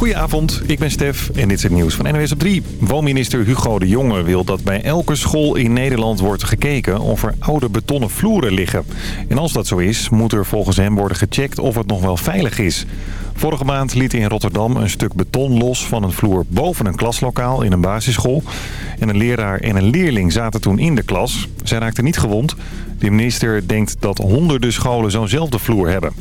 Goedenavond, ik ben Stef en dit is het nieuws van NWS op 3. Woonminister Hugo de Jonge wil dat bij elke school in Nederland wordt gekeken of er oude betonnen vloeren liggen. En als dat zo is, moet er volgens hem worden gecheckt of het nog wel veilig is. Vorige maand liet in Rotterdam een stuk beton los van een vloer boven een klaslokaal in een basisschool. En een leraar en een leerling zaten toen in de klas. Zij raakten niet gewond. De minister denkt dat honderden scholen zo'nzelfde vloer hebben.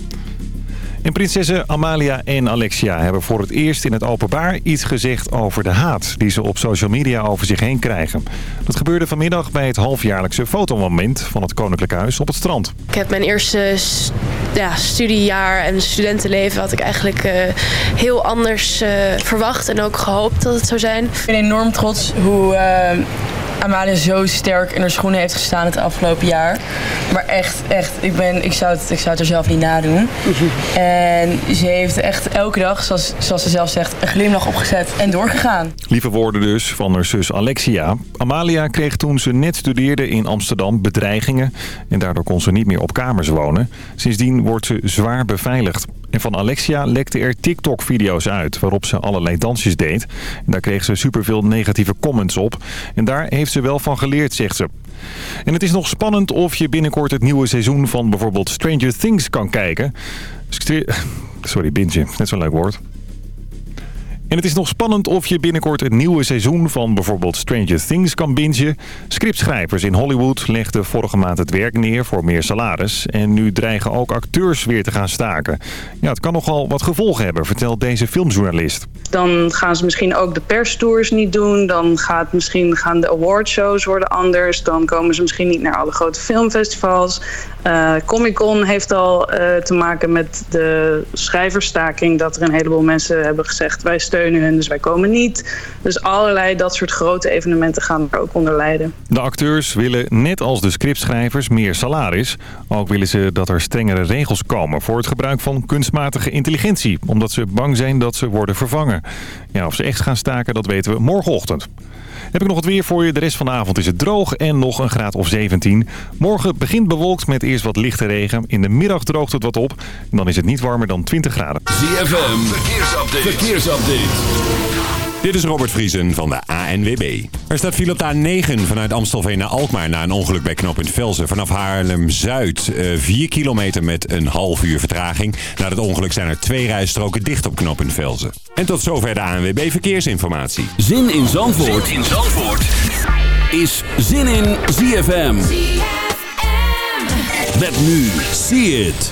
En prinsessen Amalia en Alexia hebben voor het eerst in het openbaar iets gezegd over de haat die ze op social media over zich heen krijgen. Dat gebeurde vanmiddag bij het halfjaarlijkse fotomoment van het Koninklijk Huis op het strand. Ik heb mijn eerste ja, studiejaar en studentenleven had ik eigenlijk uh, heel anders uh, verwacht en ook gehoopt dat het zou zijn. Ik ben enorm trots hoe uh, Amalia zo sterk in haar schoenen heeft gestaan het afgelopen jaar. Maar echt, echt, ik, ben, ik, zou, het, ik zou het er zelf niet nadoen. En ze heeft echt elke dag, zoals, zoals ze zelf zegt, een glimlach opgezet en doorgegaan. Lieve woorden dus van haar zus Alexia. Amalia kreeg toen ze net studeerde in Amsterdam bedreigingen. En daardoor kon ze niet meer op kamers wonen. Sindsdien wordt ze zwaar beveiligd. En van Alexia lekte er TikTok-video's uit waarop ze allerlei dansjes deed. En daar kreeg ze superveel negatieve comments op. En daar heeft ze wel van geleerd, zegt ze. En het is nog spannend of je binnenkort het nieuwe seizoen van bijvoorbeeld Stranger Things kan kijken. Sorry, bintje. Net zo'n leuk woord. En het is nog spannend of je binnenkort het nieuwe seizoen van bijvoorbeeld Stranger Things kan bingen. Scriptschrijvers in Hollywood legden vorige maand het werk neer voor meer salaris. En nu dreigen ook acteurs weer te gaan staken. Ja, het kan nogal wat gevolgen hebben, vertelt deze filmjournalist. Dan gaan ze misschien ook de perstours niet doen. Dan gaat misschien gaan de awardshows worden anders. Dan komen ze misschien niet naar alle grote filmfestivals. Uh, Comic Con heeft al uh, te maken met de schrijversstaking. Dat er een heleboel mensen hebben gezegd wij steunen hun, dus wij komen niet. Dus allerlei dat soort grote evenementen gaan er ook onder lijden. De acteurs willen net als de scriptschrijvers meer salaris. Ook willen ze dat er strengere regels komen voor het gebruik van kunstmatige intelligentie. Omdat ze bang zijn dat ze worden vervangen. Ja, of ze echt gaan staken, dat weten we morgenochtend. Heb ik nog het weer voor je. De rest van de avond is het droog en nog een graad of 17. Morgen begint bewolkt met eerst wat lichte regen. In de middag droogt het wat op. En dan is het niet warmer dan 20 graden. ZFM, verkeersupdate. verkeersupdate. Dit is Robert Vriesen van de ANWB. Er staat file op de A9 vanuit Amstelveen naar Alkmaar... na een ongeluk bij knooppunt Velsen. Vanaf Haarlem-Zuid 4 eh, kilometer met een half uur vertraging. Na het ongeluk zijn er twee rijstroken dicht op knooppunt Velsen. En tot zover de ANWB Verkeersinformatie. Zin in Zandvoort, zin in Zandvoort. is Zin in ZFM. ZFM. Met nu, see it.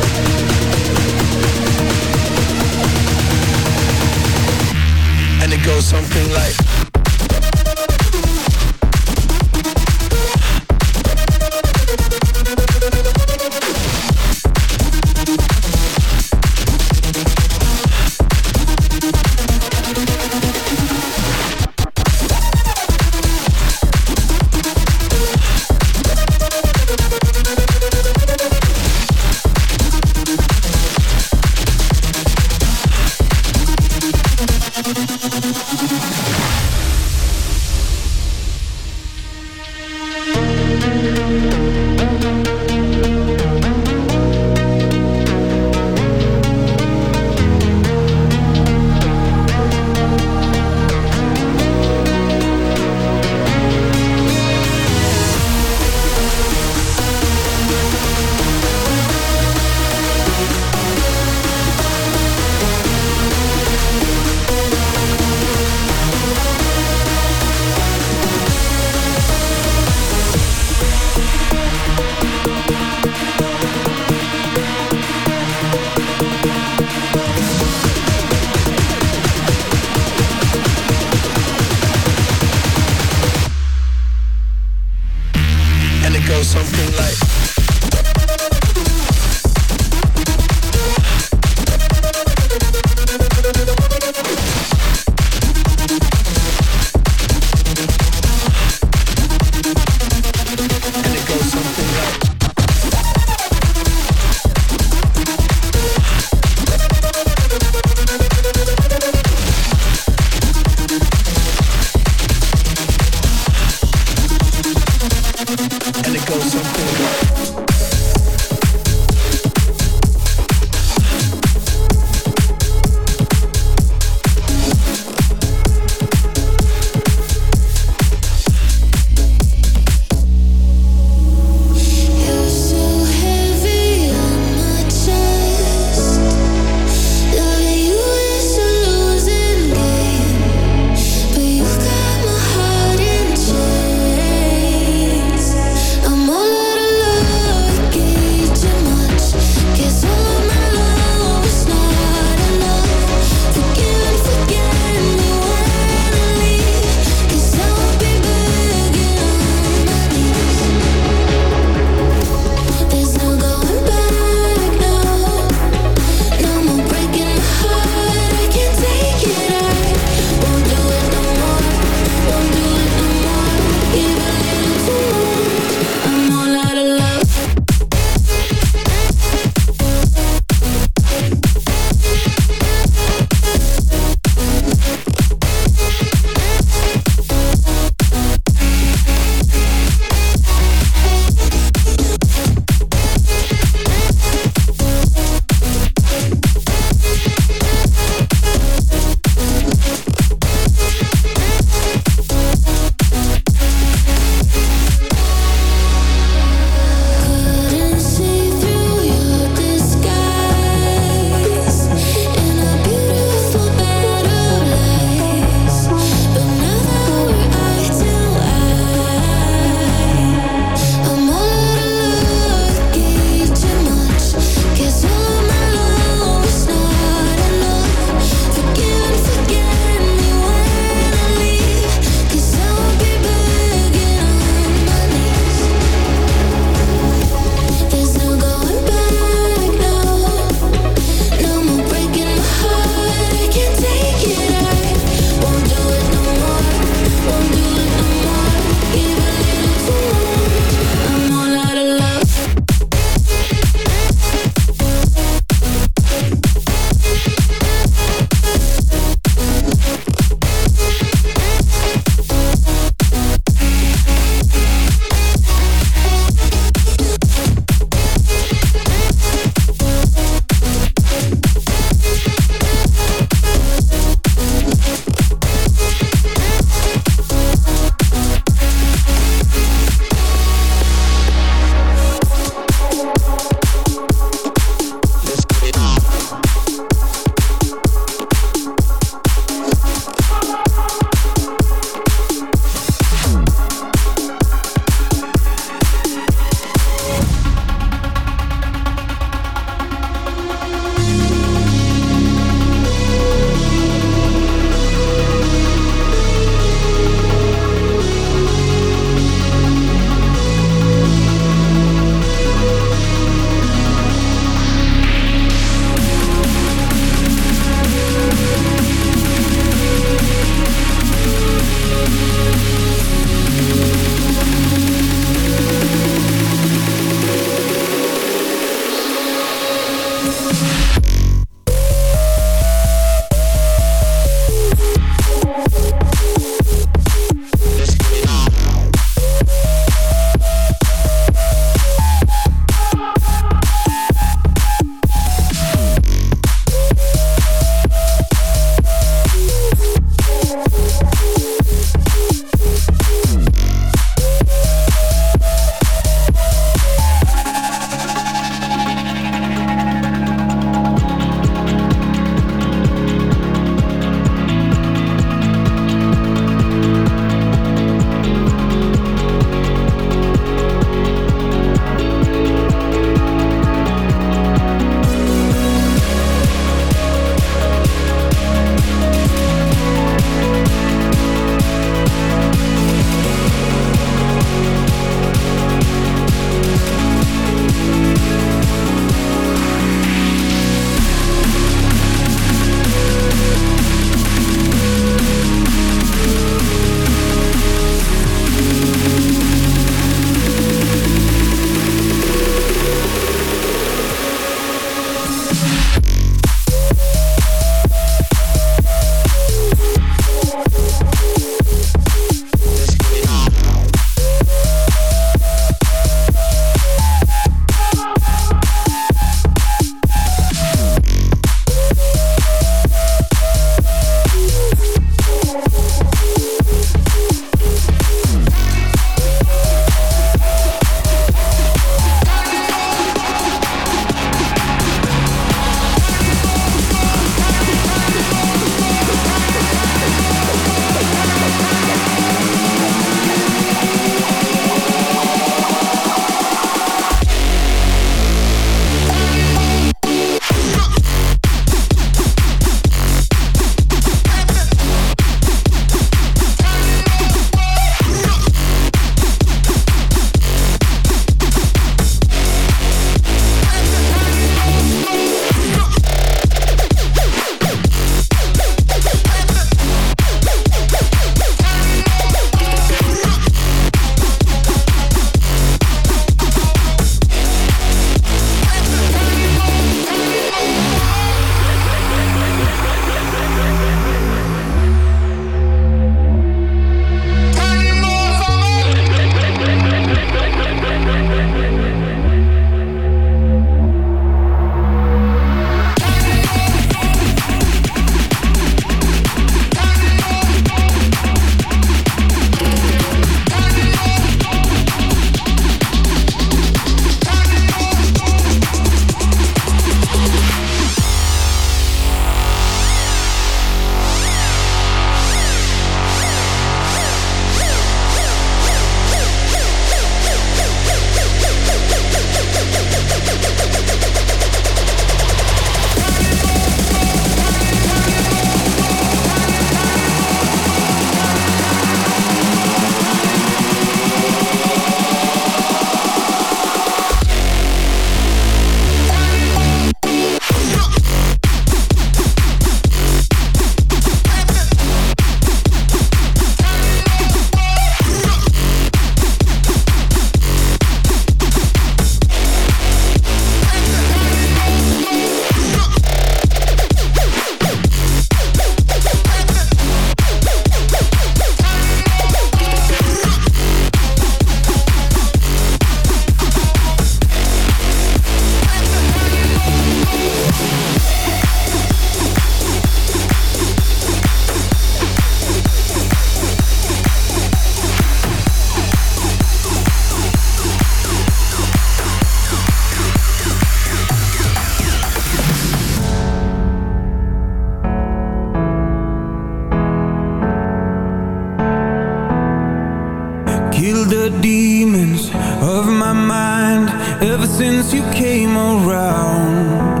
demons of my mind ever since you came around.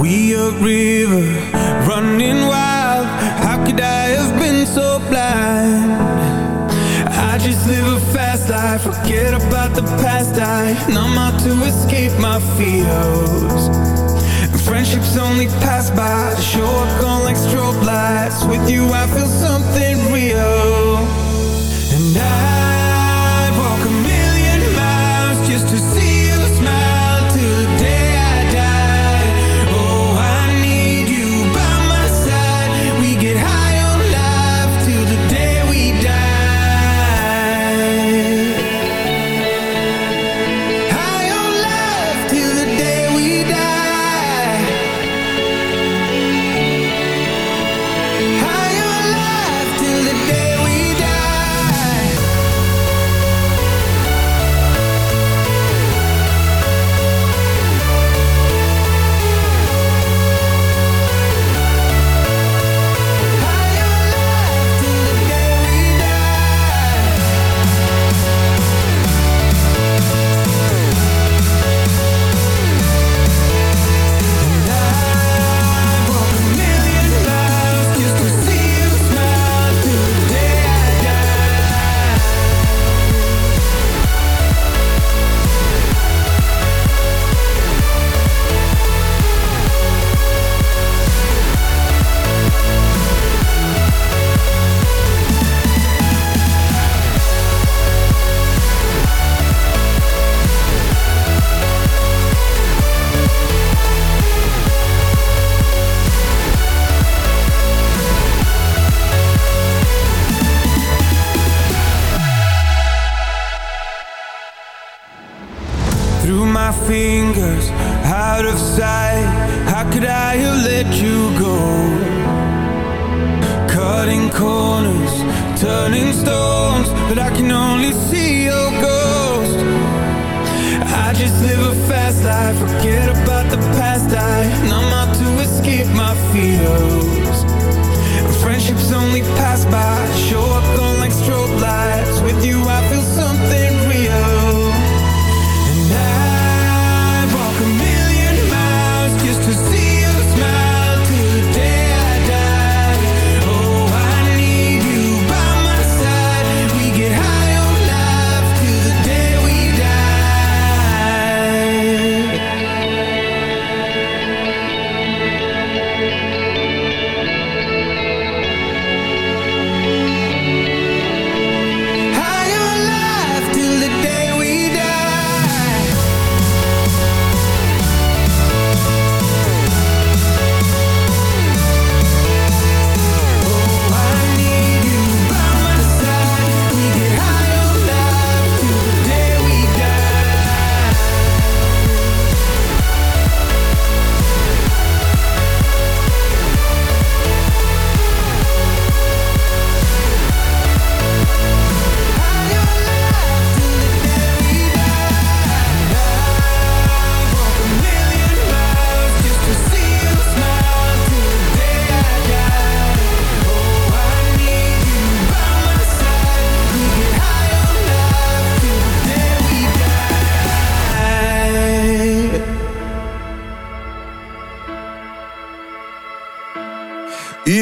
We a river running wild. How could I have been so blind? I just live a fast life, forget about the past. I numb out to escape my fears. Friendships only pass by, show up gone like strobe lights. With you, I feel something real, and I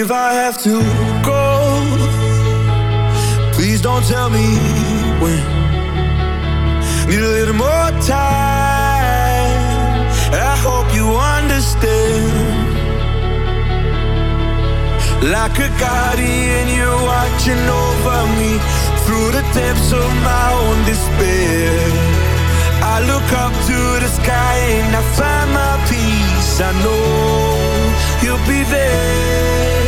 If I have to go, please don't tell me when. Need a little more time. I hope you understand. Like a guardian, you're watching over me through the depths of my own despair. I look up to the sky and I find my peace. I know you'll be there.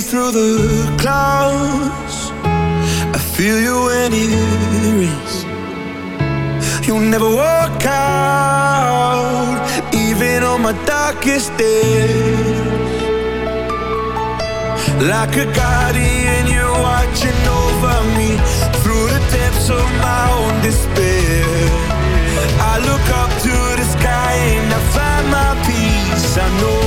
through the clouds. I feel you when it rains. You'll never walk out, even on my darkest days. Like a guardian, you're watching over me through the depths of my own despair. I look up to the sky and I find my peace. I know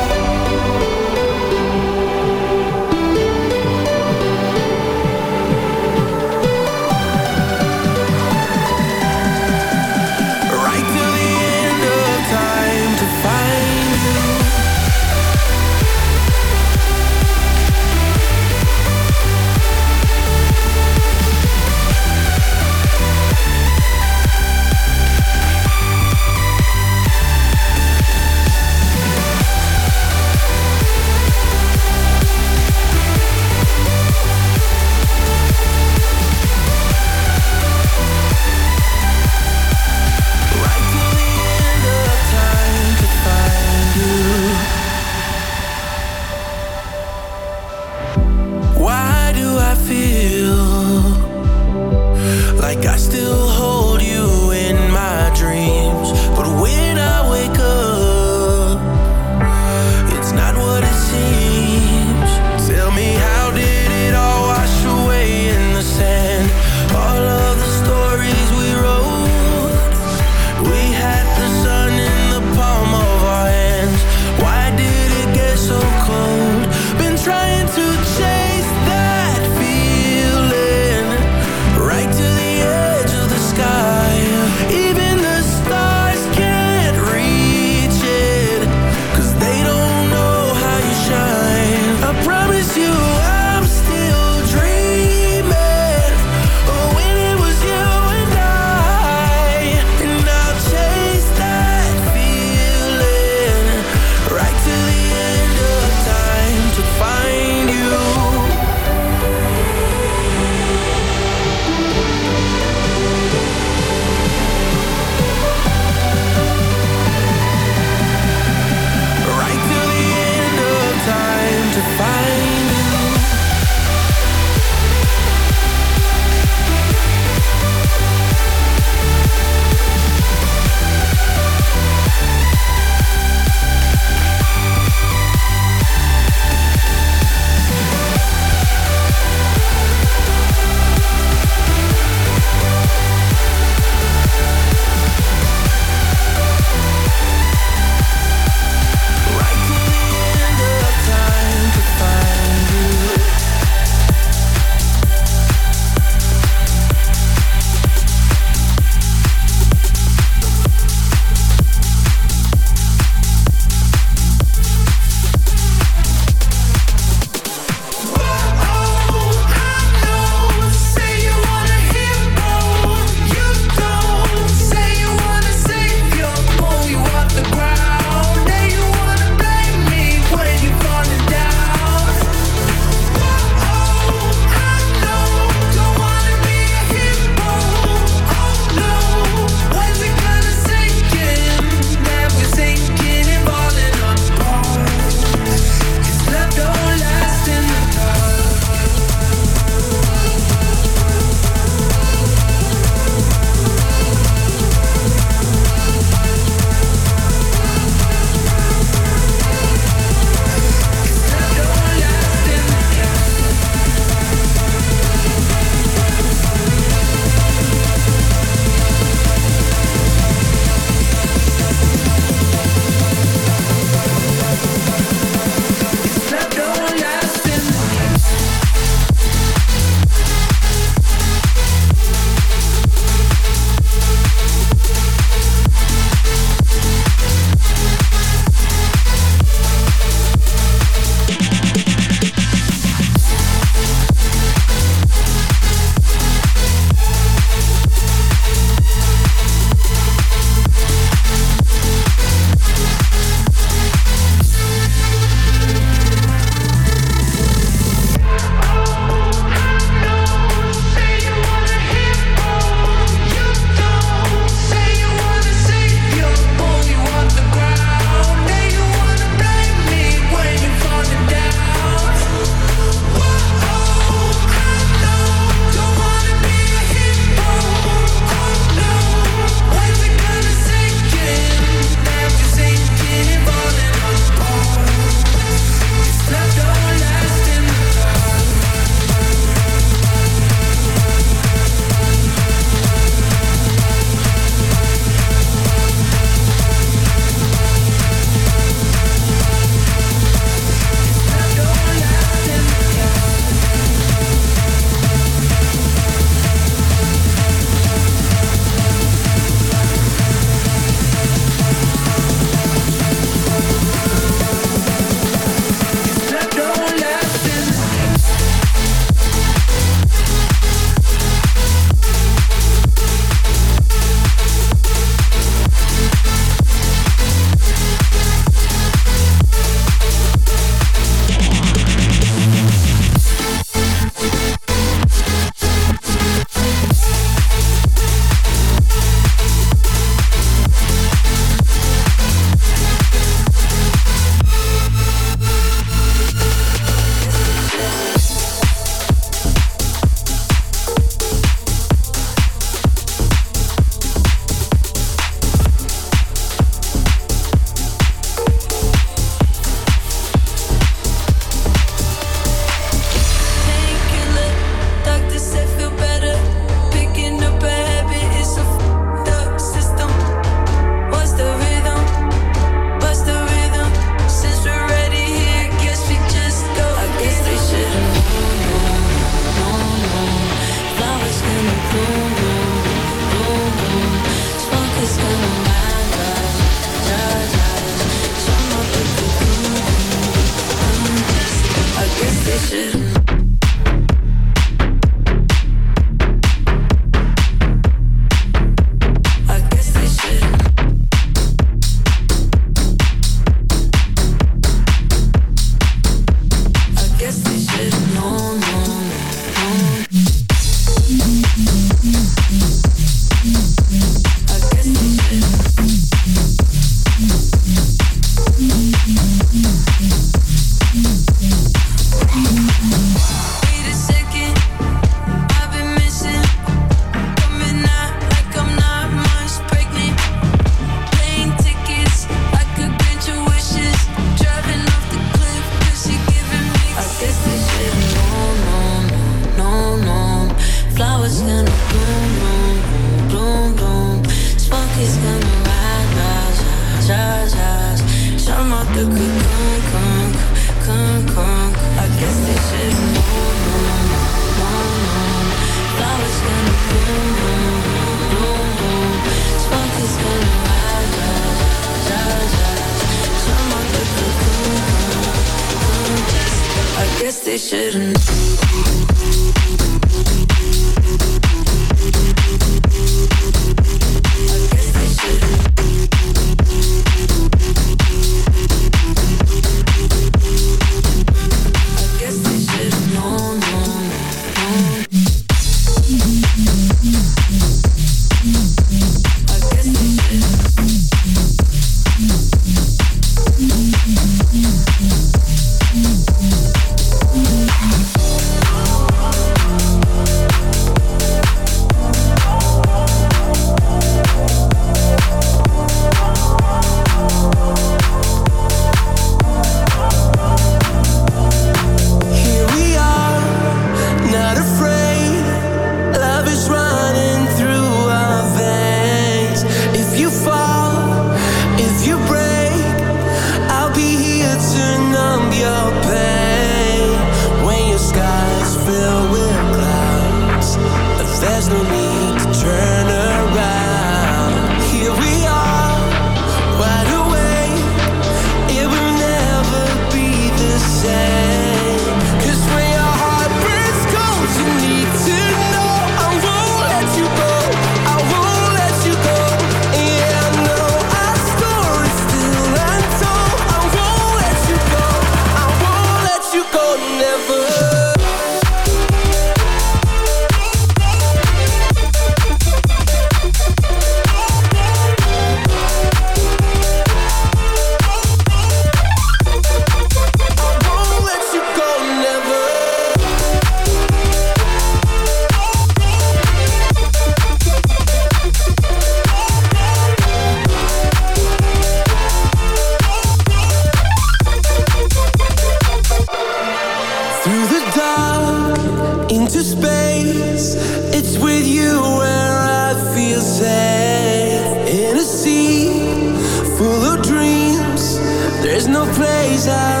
place I